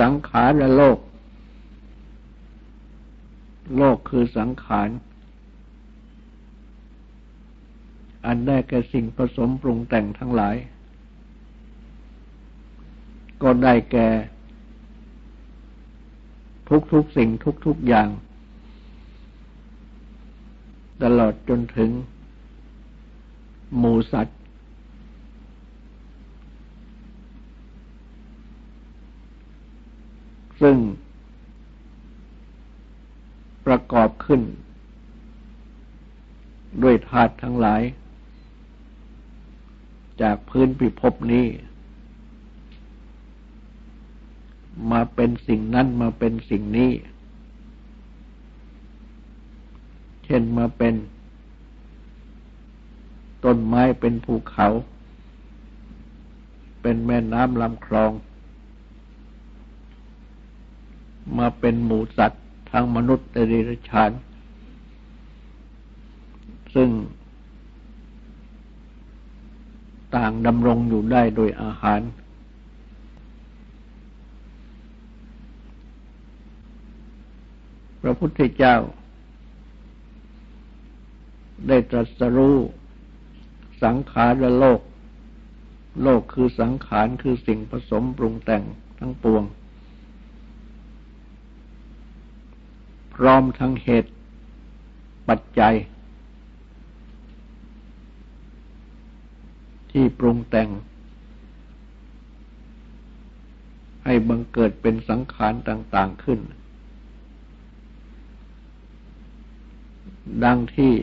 สังขารและโลก โลกคือสังขาร อันได้แก่สิ่งผสมปรุงแต่งทั้งหลาย ก็ได้แก่ ทุกๆสิ่งทุกๆอย่าง ตลอดจนถึงหมูสัตว ซึ่ง ประกอบขึ้น ด้วยธาตุทั้งหลาย จากพื้นพิภพนี้ มาเป็นสิ่งนั้นมาเป็นสิ่งนี้ เช่นมาเป็น ต้นไม้เป็นภูเขา เป็นแม่น้ำลำคลอง มาเป็นหมูสัตว์ทางมนุษย์และดิรัจฉาน ซึ่ง ต่างดำรงอยู่ได้โดยอาหาร พระพุทธเจ้า ได้ตรัสรู้สังขารโลก โลกคือสังขารคือสิ่งผสมปรุงแต่งทั้งปวง พร้อมทั้งเหตุ ปัจจัย ที่ปรุงแต่ง ให้บังเกิดเป็นสังขารต่าง ๆขึ้น ดังที่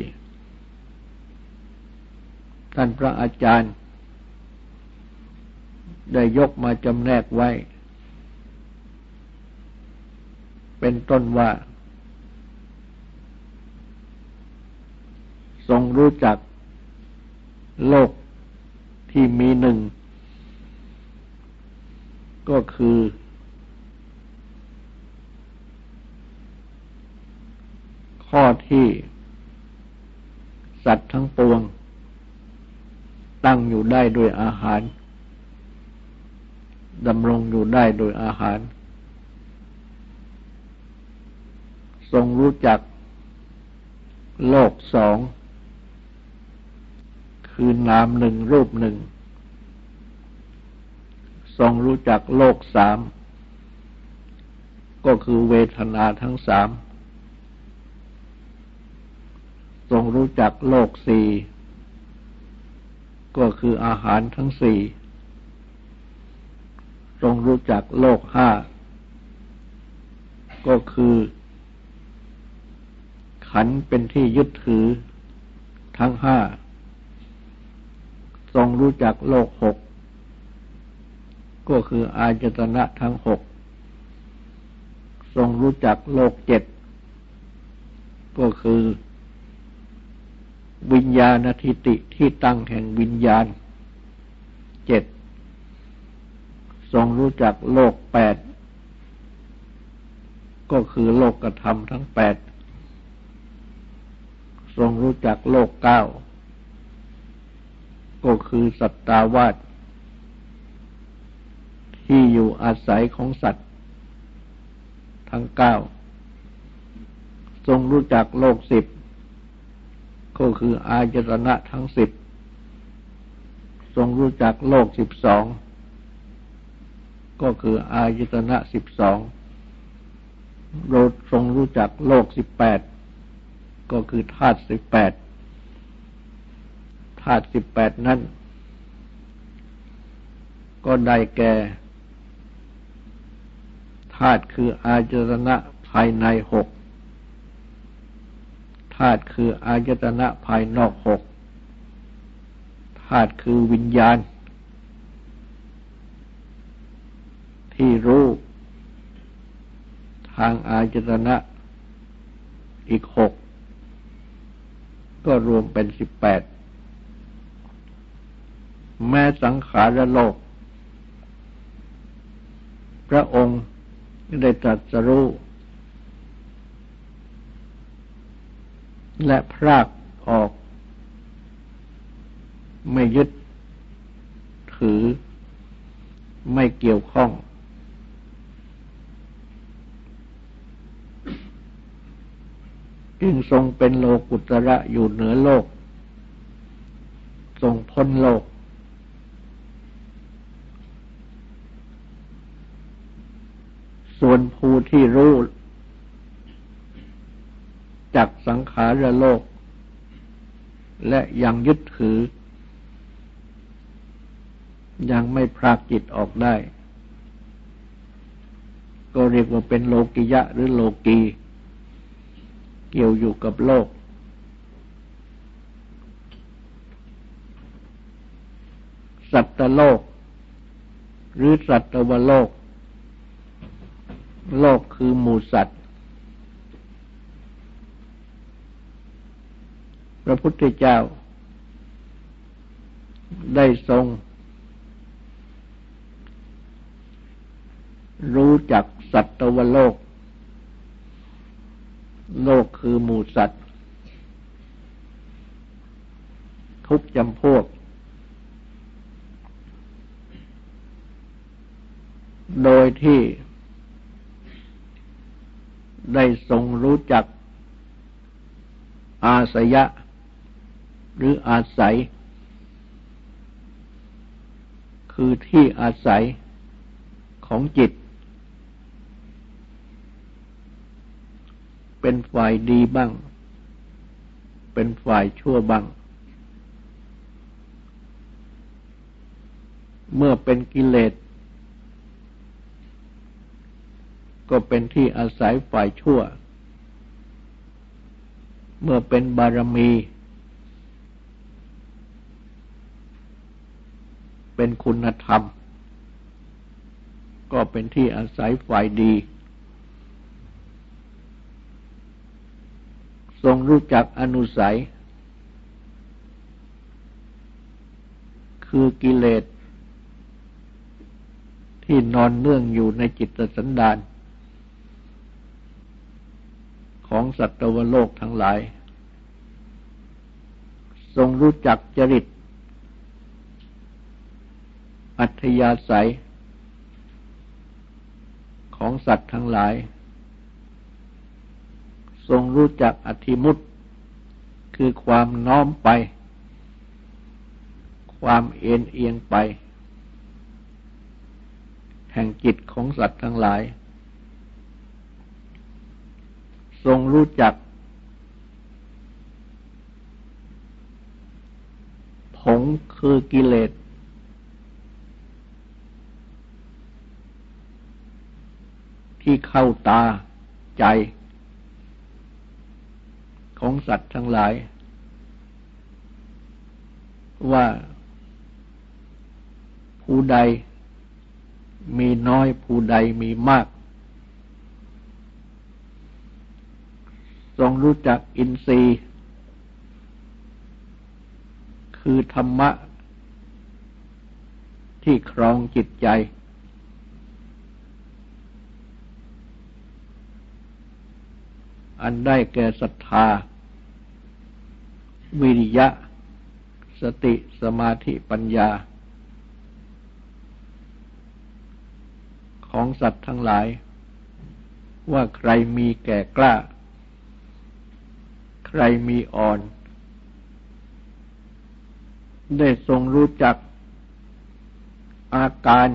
ท่านพระอาจารย์ ได้ยกมาจำแนกไว้ เป็นต้นว่า ทรงรู้จักโลกที่มีหนึ่ง ก็คือ ข้อที่ สัตว์ทั้งปวง ตั้งอยู่ได้ด้วยอาหารดำรงอยู่ได้โดยอาหาร ทรงรู้จักโลกสอง คือนามหนึ่งรูปหนึ่ง ทรงรู้จักโลกสาม ก็คือเวทนาทั้งสาม ทรงรู้จักโลกสี่ก็คืออาหารทั้งสี่ ทรงรู้จักโลกห้า ก็คือ ขันเป็นที่ยึดถือทั้งห้า ทรงรู้จักโลกหก ก็คืออาจตนะทั้งหก ทรงรู้จักโลกเจ็ด ก็คือ วิญญาณทิติที่ตั้งแห่งวิญญาณเจ็ด ทรงรู้จักโลกแปด ก็คือโลกกระทำทั้งแปด ทรงรู้จักโลกเก้า ก็คือสัตตาวาสที่อยู่อาศัยของสัตว์ ทั้งเก้า ทรงรู้จักโลกสิบ ก็คืออายตนะทั้งสิบ ทรงรู้จักโลกสิบสอง ก็คืออายตนะสิบสองโราทรงรู้จักโลกสิบแปด ก็คือธาตุสิบแปด ธาตุสิบแปดนั้น ก็ได้แก่ธาตุคืออายตนะภายในหกธาตุคืออายตนะภายนอกหกธาตุคือวิญญาณ ที่รู้ทางอายตนะอีกหกก็รวมเป็นสิบแปด แม้สังขารโลก พระองค์ได้ตรัสรู้และพรากออก ไม่ยึดถือ ไม่เกี่ยวข้อง จึงทรงเป็นโลกุตระอยู่เหนือโลก ทรงพ้นโลก ส่วนผู้ที่รู้จักสังขารโลก และยังยึดถือ ยังไม่พรากจิตออกได้ ก็เรียกว่าเป็นโลกิยะหรือโลกี เกี่ยวอยู่กับโลก สัตวโลก หรือสัตวโลก โลกคือหมูสัตว์ พระพุทธเจ้า ได้ทรง รู้จักสัตวโลก โลกคือหมูสัตว์ ทุกจำพวก โดยที่ ได้ทรงรู้จัก อาสยะ หรืออาศัย คือที่อาศัยของจิต เป็นฝ่ายดีบ้าง เป็นฝ่ายชั่วบ้าง เมื่อเป็นกิเลส ก็เป็นที่อาศัยฝ่ายชั่ว เมื่อเป็นบารมี เป็นคุณธรรม ก็เป็นที่อาศัยฝ่ายดี ทรงรู้จักอนุสัย คือกิเลสที่นอนเนื่องอยู่ในจิตสันดาน ของสัตวโลกทั้งหลาย ทรงรู้จักจริต อัธยาศัย ของสัตว์ทั้งหลาย ทรงรู้จักอธิมุตคือความน้อมไป ความเอ็นเอียงไป แห่งจิตของสัตว์ทั้งหลาย ทรงรู้จัก ผงคือกิเลส ที่เข้าตาใจ ของสัตว์ทั้งหลาย ว่าผู้ใดมีน้อยผู้ใดมีมาก ทรงรู้จักอินทรีย์ คือธรรมะ ที่ครองจิตใจ อันได้แก่ศรัทธา วิริยะ สติสมาธิปัญญา ของสัตว์ทั้งหลาย ว่าใครมีแก่กล้า ใครมีอ่อน ได้ทรงรู้จักอาการ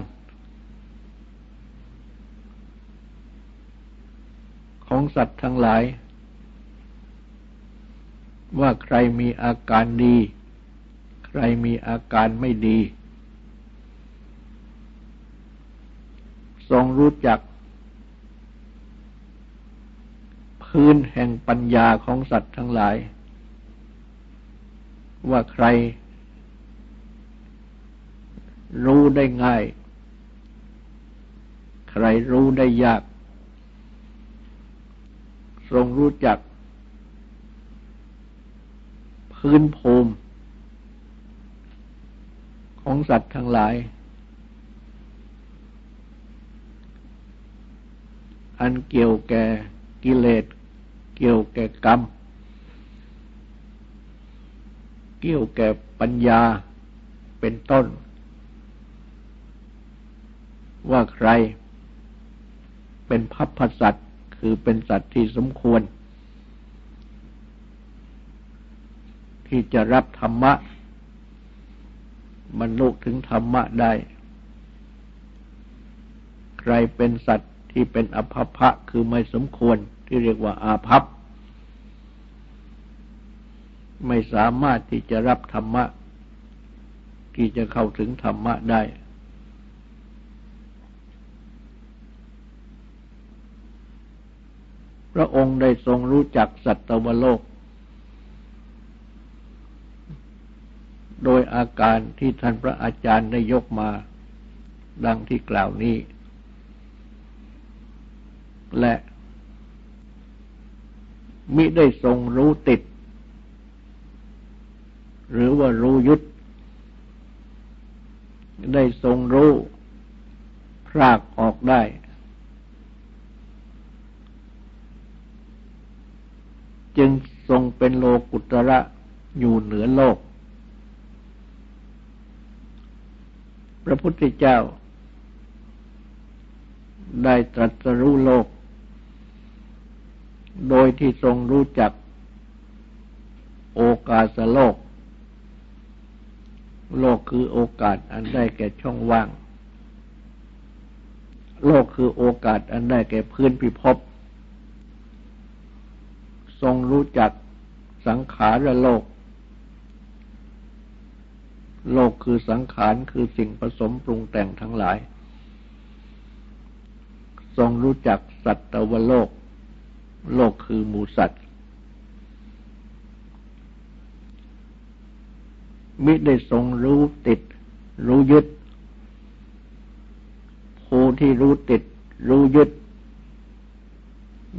ของสัตว์ทั้งหลาย ว่าใครมีอาการดี ใครมีอาการไม่ดี ทรงรู้จัก พื้นแห่งปัญญาของสัตว์ทั้งหลาย ว่าใคร รู้ได้ง่าย ใครรู้ได้ยาก ทรงรู้จัก พื้นภูมิ ของสัตว์ทั้งหลาย อันเกี่ยวแก่กิเลส เกี่ยวแก่กรรม เกี่ยวแก่ปัญญาเป็นต้น ว่าใคร เป็นพัพพสัตว์คือเป็นสัตว์ที่สมควร ที่จะรับธรรมะบรรลุถึงธรรมะได้ ใครเป็นสัตว์ที่เป็นอภพะคือไม่สมควร ที่เรียกว่าอาภัพ ไม่สามารถที่จะรับธรรมะ ที่จะเข้าถึงธรรมะได้ พระองค์ได้ทรงรู้จักสัตวโลก โดยอาการที่ท่านพระอาจารย์ได้ยกมา ดังที่กล่าวนี้ และ มิได้ทรงรู้ติด หรือว่ารู้ยุดได้ทรงรู้พรากออกได้ จึงทรงเป็นโลกุตระอยู่เหนือโลก พระพุทธเจ้า ได้ตรัสรู้โลก โดยที่ทรงรู้จักโอกาสโลก โลกคือโอกาสอันได้แก่ช่องว่าง โลกคือโอกาสอันได้แก่พื้นพิภพ ทรงรู้จักสังขารโลก โลกคือสังขารคือสิ่งผสมปรุงแต่งทั้งหลาย ทรงรู้จักสัตวโลก โลกคือหมูสัตว์มิได้ทรงรู้ติด รู้ยึด ผู้ที่รู้ติด รู้ยึด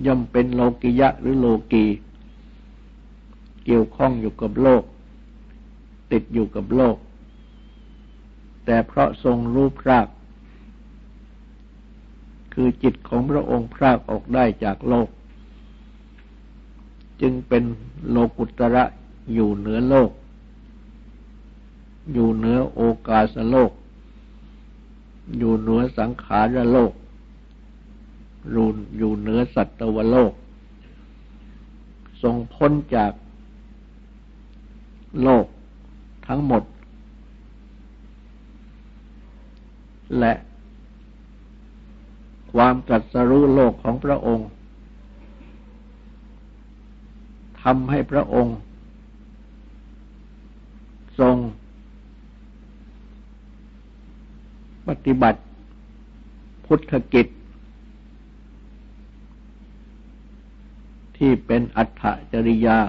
ย่อมเป็นโลกิยะหรือโลกี เกี่ยวข้องอยู่กับโลก ติดอยู่กับโลก แต่เพราะทรงรู้พราก คือจิตของพระองค์พรากออกได้จากโลก จึงเป็นโลกุตระอยู่เหนือโลก อยู่เหนือโอกาสโลก อยู่เหนือสังขารโลกรูนอยู่เหนือสัตวโลก ทรงพ้นจากโลกทั้งหมด และความตรัสรู้โลกของพระองค์ ทำให้พระองค์ ทรง ปฏิบัติพุทธกิจ ที่เป็นอัตถจริยา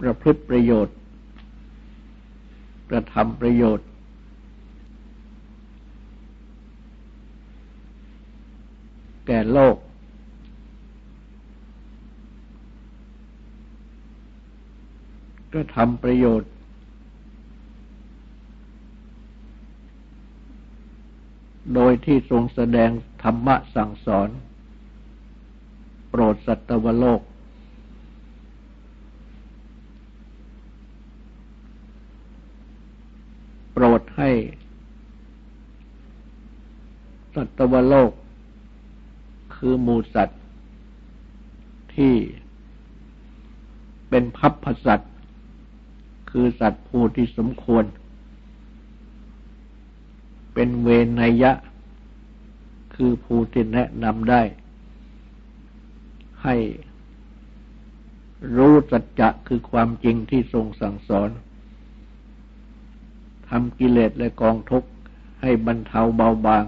ประพฤติประโยชน์ ประทำประโยชน์แก่โลก ก็ทำประโยชน์ โดยที่ทรงแสดงธรรมะสั่งสอน โปรดสัตวโลก โปรดให้ สัตวโลก คือมูสัตว์ที่เป็นพัพพสัตว คือสัตว์ผู้ที่สมควร เป็นเวนนยะ คือผู้ที่แนะนำได้ ให้รู้สัจจะคือความจริงที่ทรงสั่งสอนทำกิเลสและกองทุกข์ให้บรรเทาเบาบาง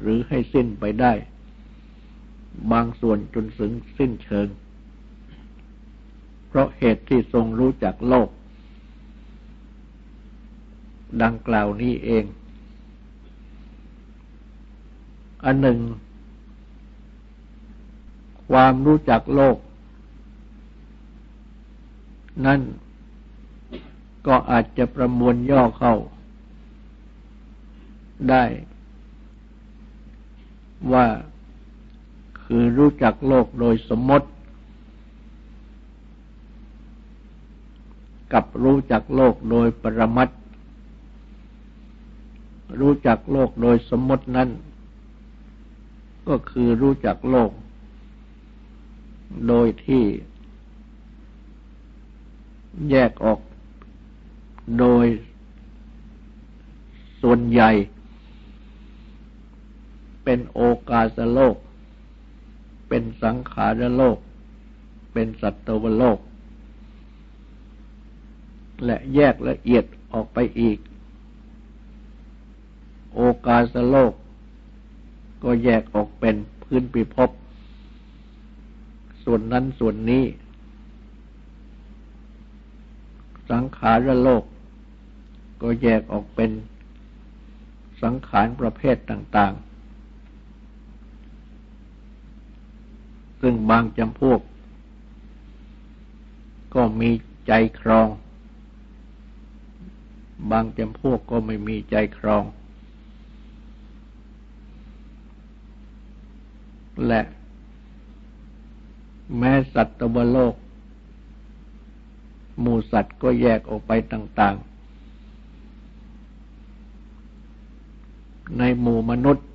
หรือให้สิ้นไปได้ บางส่วนจนถึงสิ้นเชิง เพราะเหตุที่ทรงรู้จักโลก ดังกล่าวนี้เอง อันหนึ่ง ความรู้จักโลก นั่นก็อาจจะประมวลย่อเข้า ได้ ว่าคือรู้จักโลกโดยสมมติ กับรู้จักโลกโดยปรมัตรู้จักโลกโดยสมมตินั้น ก็คือรู้จักโลก โดยที่ แยกออกโดยส่วนใหญ่ เป็นโอกาสโลก เป็นสังขารโลก เป็นสัตวโลก และแยกละเอียดออกไปอีก โอกาสโลก ก็แยกออกเป็นพื้นปิภพ ส่วนนั้นส่วนนี้ สังขารโลก ก็แยกออกเป็นสังขารประเภทต่าง ๆ ซึ่งบางจำพวก ก็มีใจครอง บางจำพวกก็ไม่มีใจครอง และแม้สัตว์บนโลก หมู่สัตว์ก็แยกออกไปต่าง ๆ ในหมู่มนุษย์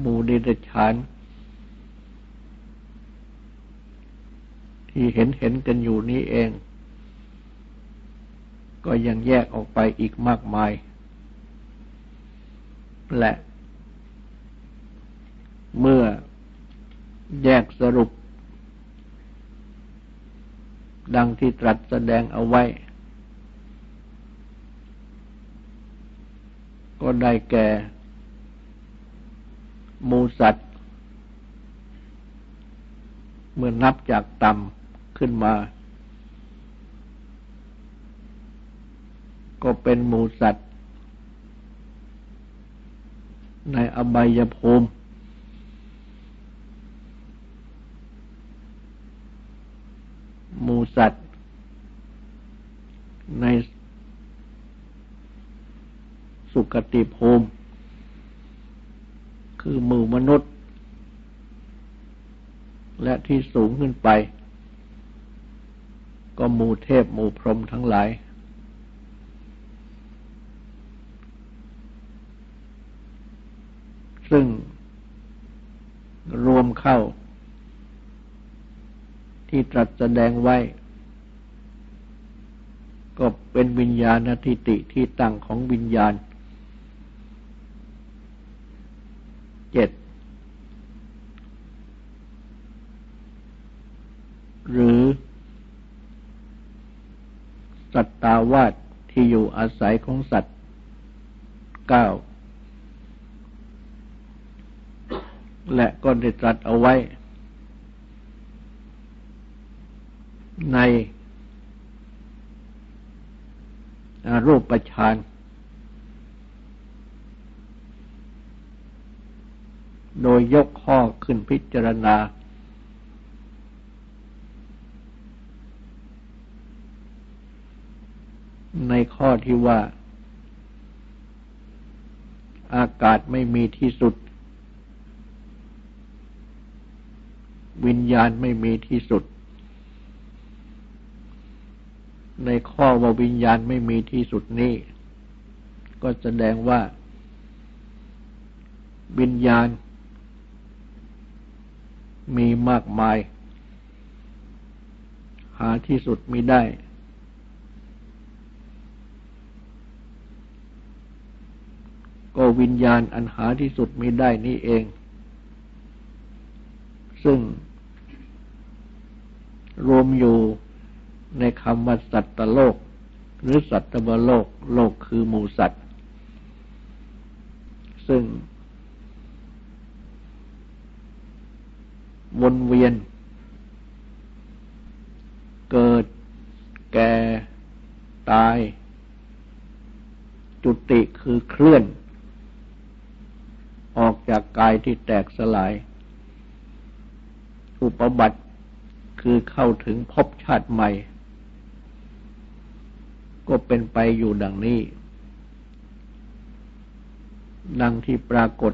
หมู่ดิเฉาน ที่เห็นเห็นกันอยู่นี้เอง ก็ยังแยกออกไปอีกมากมาย และเมื่อแยกสรุป ดังที่ตรัสแสดงเอาไว้ ก็ได้แก่มูสัตว์ เมื่อนับจากต่ำขึ้นมา ก็เป็นหมูสัตว์ ในอบายภูมิ หมูสัตว์ ในสุกติภูมิ คือหมู่มนุษย์ และที่สูงขึ้นไป ก็หมู่เทพหมู่พรหมทั้งหลาย ซึ่งรวมเข้า ที่ตรัสแสดงไว้ ก็เป็นวิญญาณทิติที่ตั้งของวิญญาณเจ็ดหรือสัตตาวาสที่อยู่อาศัยของสัตว์เก้า และก็ได้ตรัสเอาไว้ ในรูปประชานโดยยกข้อขึ้นพิจารณา ในข้อที่ว่า อากาศไม่มีที่สุด วิญญาณไม่มีที่สุด ในข้อว่าวิญญาณไม่มีที่สุดนี้ก็แสดงว่า วิญญาณ มีมากมาย หาที่สุดมิได้ ก็วิญญาณอันหาที่สุดมิได้นี้เอง ซึ่ง รวมอยู่ในคำว่าสัตตโลก หรือสัตตบโลก โลกคือหมูสัตว์ ซึ่งวนเวียน เกิดแก่ตาย จุติคือเคลื่อน ออกจากกายที่แตกสลาย อุปบัติ คือเข้าถึงภพชาติใหม่ ก็เป็นไปอยู่ดังนี้ ดังที่ปรากฏ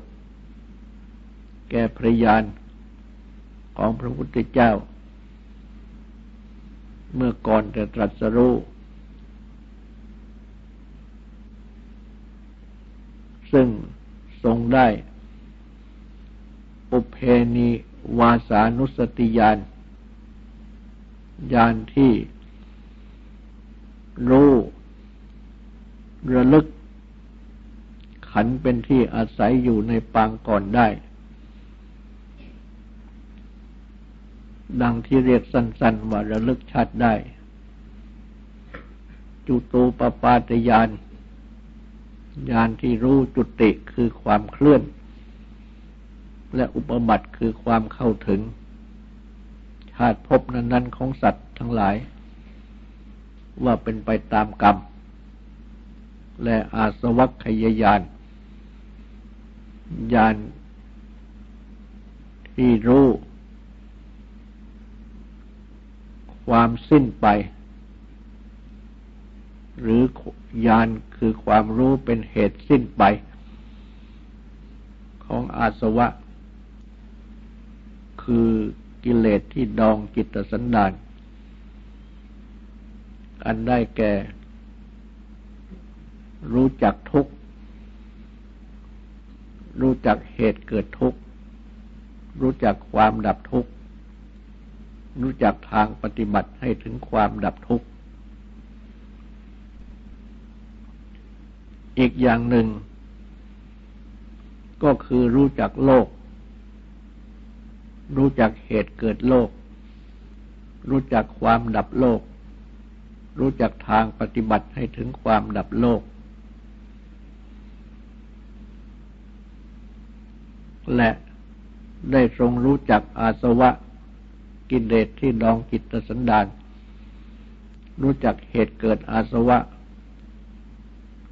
แก่พระยานของพระพุทธเจ้า เมื่อก่อนจะตรัสรู้ซึ่งทรงได้ อุเพนีวาสานุสติยาน ยานที่รู้ระลึก ขันเป็นที่อาศัยอยู่ในปางก่อนได้ ดังที่เรียกสั้นๆว่าระลึกชาติได้ จุตูปปาตยานญาณที่รู้จุติคือความเคลื่อน และอุปบัติคือความเข้าถึง ชาติภพนั้น ๆ ของสัตว์ทั้งหลาย ว่าเป็นไปตามกรรม และอาสวัคขยาณญาณที่รู้ ความสิ้นไป หรือญาณคือความรู้เป็นเหตุสิ้นไป ของอาสวะ คือ กิเลสที่ดองจิตสันดาน อันได้แก่ รู้จักทุกข์ รู้จักเหตุเกิดทุกข์ รู้จักความดับทุกข์ รู้จักทางปฏิบัติให้ถึงความดับทุกข์ อีกอย่างหนึ่ง ก็คือรู้จักโลก รู้จักเหตุเกิดโลก รู้จักความดับโลก รู้จักทางปฏิบัติให้ถึงความดับโลก และได้ทรงรู้จักอาสวะกิเลสที่ดองจิตสันดาน รู้จักเหตุเกิดอาสวะ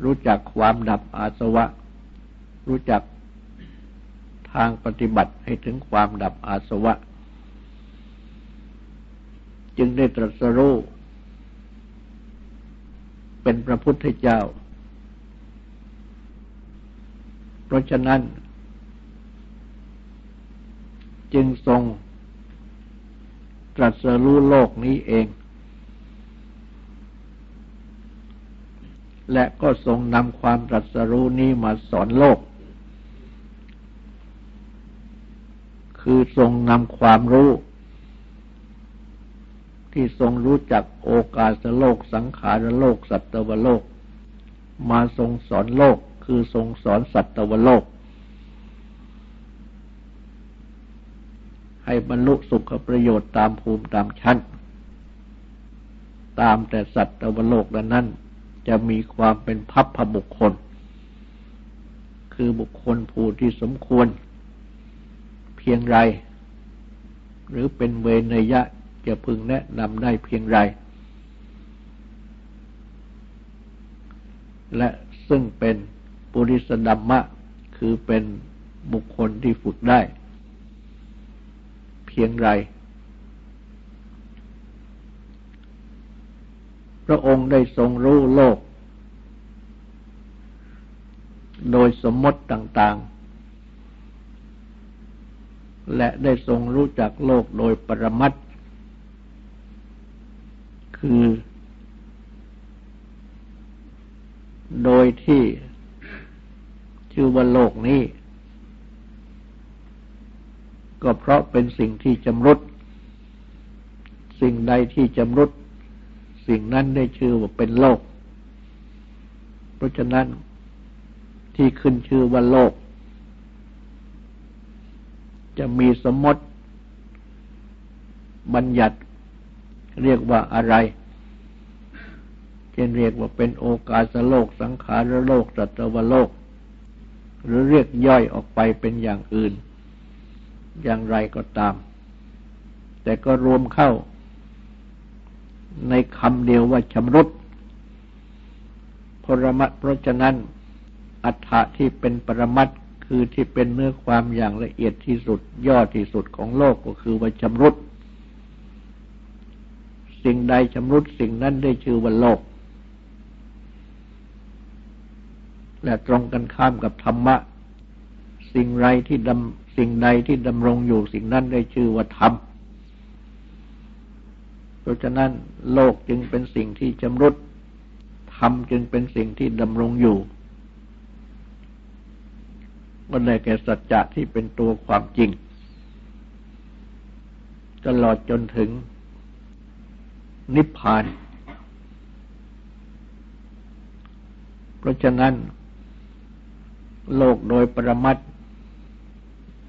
รู้จักความดับอาสวะ รู้จัก ทางปฏิบัติให้ถึงความดับอาสวะ จึงได้ตรัสรู้เป็นพระพุทธเจ้า เพราะฉะนั้น จึงทรงตรัสรู้โลกนี้เอง และก็ทรงนำความตรัสรู้นี้มาสอนโลก คือทรงนำความรู้ ที่ทรงรู้จักโอกาสโลกสังขารโลก สัตวโลก มาทรงสอนโลก คือทรงสอนสัตวโลก ให้บรรลุสุขประโยชน์ตามภูมิตามชั้น ตามแต่สัตวโลกนั้นจะมีความเป็นพับพบุคคล คือบุคคลผู้ที่สมควร พียงไร หรือเป็นเวนยะจะพึงแนะนำได้เพียงไร และซึ่งเป็นปุริสดัมมะ คือเป็นบุคคลที่ฝึกได้ เพียงไร พระองค์ได้ทรงรู้โลก โดยสมมติต่าง ๆ และได้ทรงรู้จักโลกโดยปรมัตคือ โดยที่ชื่อว่าโลกนี้ ก็เพราะเป็นสิ่งที่จำรุด สิ่งใดที่จำรุด สิ่งนั้นได้ชื่อว่าเป็นโลก เพราะฉะนั้นที่ขึ้นชื่อว่าโลก จะมีสมมติ บัญญัติเรียกว่าอะไร เช่นเรียกว่าเป็นโอกาสโลก สังขารโลกสัตวโลก หรือเรียกย่อยออกไปเป็นอย่างอื่น อย่างไรก็ตาม แต่ก็รวมเข้า ในคำเดียวว่าชำรุดพรมัตเพราะฉะนั้นอัฏฐะที่เป็นปรมัต คือที่เป็นเนื้อความอย่างละเอียดที่สุดยอดที่สุดของโลกก็คือว่าชำรุด สิ่งใดชำรุดสิ่งนั้นได้ชื่อว่าโลก และตรงกันข้ามกับธรรมะ สิ่งไรที่ดำสิ่งใดที่ดำรงอยู่สิ่งนั้นได้ชื่อว่าธรรมเพราะฉะนั้นโลกจึงเป็นสิ่งที่ชำรุดธรรมจึงเป็นสิ่งที่ดำรงอยู่ ก็ได้แก่สัจจะที่เป็นตัวความจริง ตลอดจนถึงนิพพาน เพราะฉะนั้น โลกโดยประมัด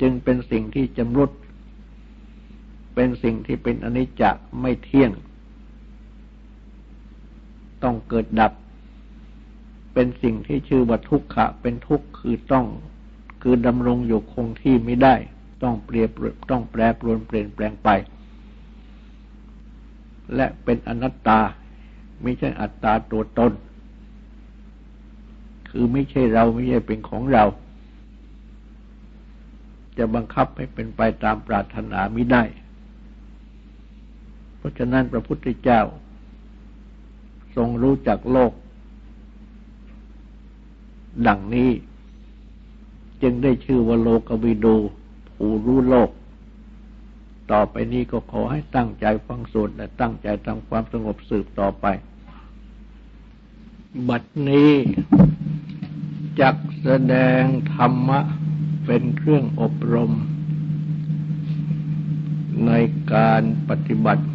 จึงเป็นสิ่งที่จำรุด เป็นสิ่งที่เป็นอนิจจไม่เที่ยง ต้องเกิดดับ เป็นสิ่งที่ชื่อว่าทุกขะ เป็นทุกข์คือต้อง คือดำรงอยู่คงที่ไม่ได้ ต้องเปลี่ยนต้องแปรปรวนเปลี่ยนแปลงไป และเป็นอนัตตา ไม่ใช่อัตตาตัวตน คือไม่ใช่เราไม่ใช่เป็นของเรา จะบังคับให้เป็นไปตามปรารถนาไม่ได้ เพราะฉะนั้นพระพุทธเจ้า ทรงรู้จักโลก ดังนี้ จึงได้ชื่อว่าโลกวิดูผู้รู้โลก ต่อไปนี้ก็ขอให้ตั้งใจฟังสูตรและตั้งใจทำความสงบสืบต่อไป บัดนี้จักแสดงธรรมะเป็นเครื่องอบรม ในการปฏิบัติ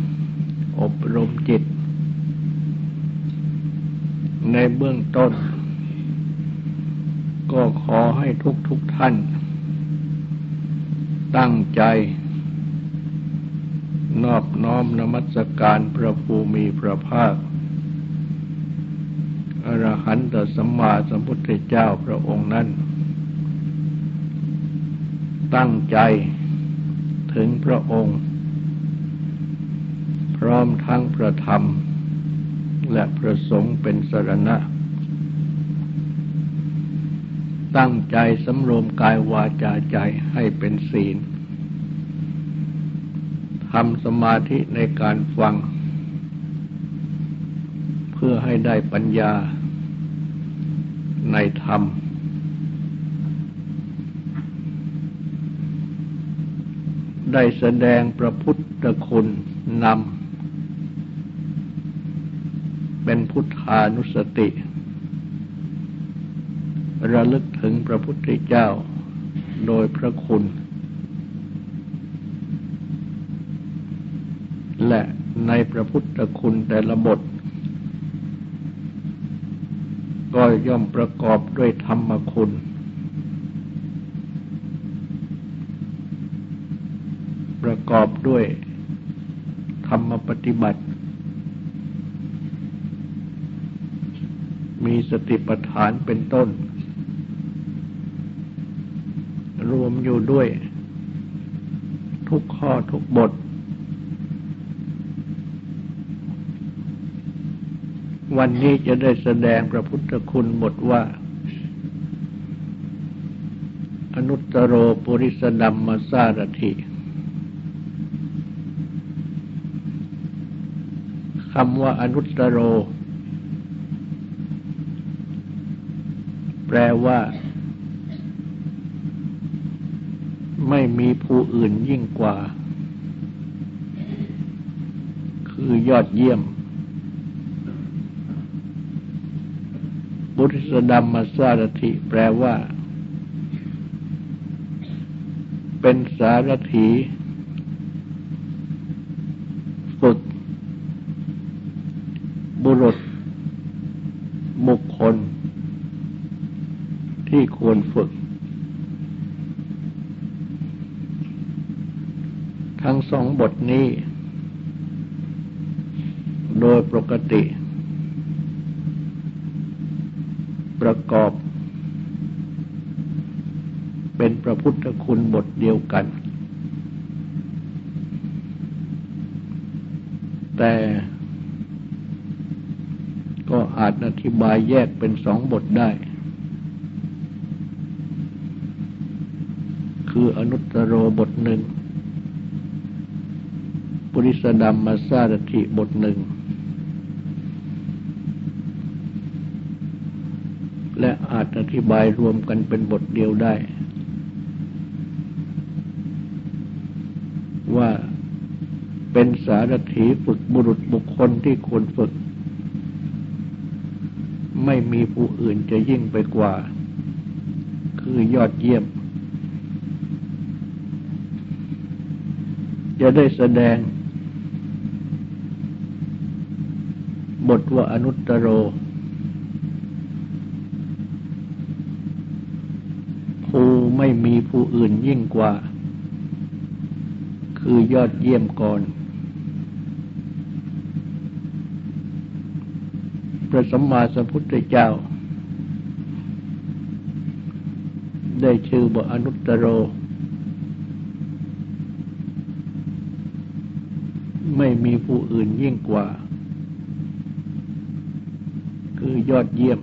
อบรมจิต ในเบื้องต้น ก็ขอให้ทุกทุกท่าน ตั้งใจ นอบน้อมนมัสการพระภูมิพระภาคอรหันตสัมมาสัมพุทธเจ้าพระองค์นั้น ตั้งใจถึงพระองค์ พร้อมทั้งพระธรรม และพระสงฆ์เป็นสรณะ ตั้งใจสำรวมกายวาจาใจให้เป็นศีลทำสมาธิในการฟัง เพื่อให้ได้ปัญญาในธรรม ได้แสดงพระพุทธคุณนำเป็นพุทธานุสติ ระลึกถึงพระพุทธเจ้าโดยพระคุณ และในพระพุทธคุณแต่ละบท ก็ย่อมประกอบด้วยธรรมคุณ ประกอบด้วยธรรมปฏิบัติ มีสติปัฏฐานเป็นต้น รวมอยู่ด้วย ทุกข้อทุกบท วันนี้จะได้แสดงพระพุทธคุณบทว่า อนุตตรโรปุริสดัมมาสารถิคำว่าอนุตตรโร แปลว่า ไม่มีผู้อื่นยิ่งกว่า คือยอดเยี่ยม บุริสดัมมาสารถิแปลว่า เป็นสารถีฝึก บุรุษบุคคล ที่ควรฝึก ทั้งสองบทนี้ โดยปกติ ประกอบ เป็นพระพุทธคุณบทเดียวกัน แต่ก็อาจอธิบายแยกเป็นสองบทได้ คืออนุตตรโรบทหนึ่ง ริสดัมมาสารถิบทหนึ่ง และอาจอธิบายรวมกันเป็นบทเดียวได้ ว่าเป็นสารถีฝึกบุรุษบุคคลที่ควรฝึก ไม่มีผู้อื่นจะยิ่งไปกว่า คือยอดเยี่ยมจะได้แสดง บทว่าอนุตตโร ผู้ไม่มีผู้อื่นยิ่งกว่า คือยอดเยี่ยมก่อน พระสัมมาสัมพุทธเจ้า ได้ชื่อว่อนุตตโร ไม่มีผู้อื่นยิ่งกว่า อยอดเยี่ยม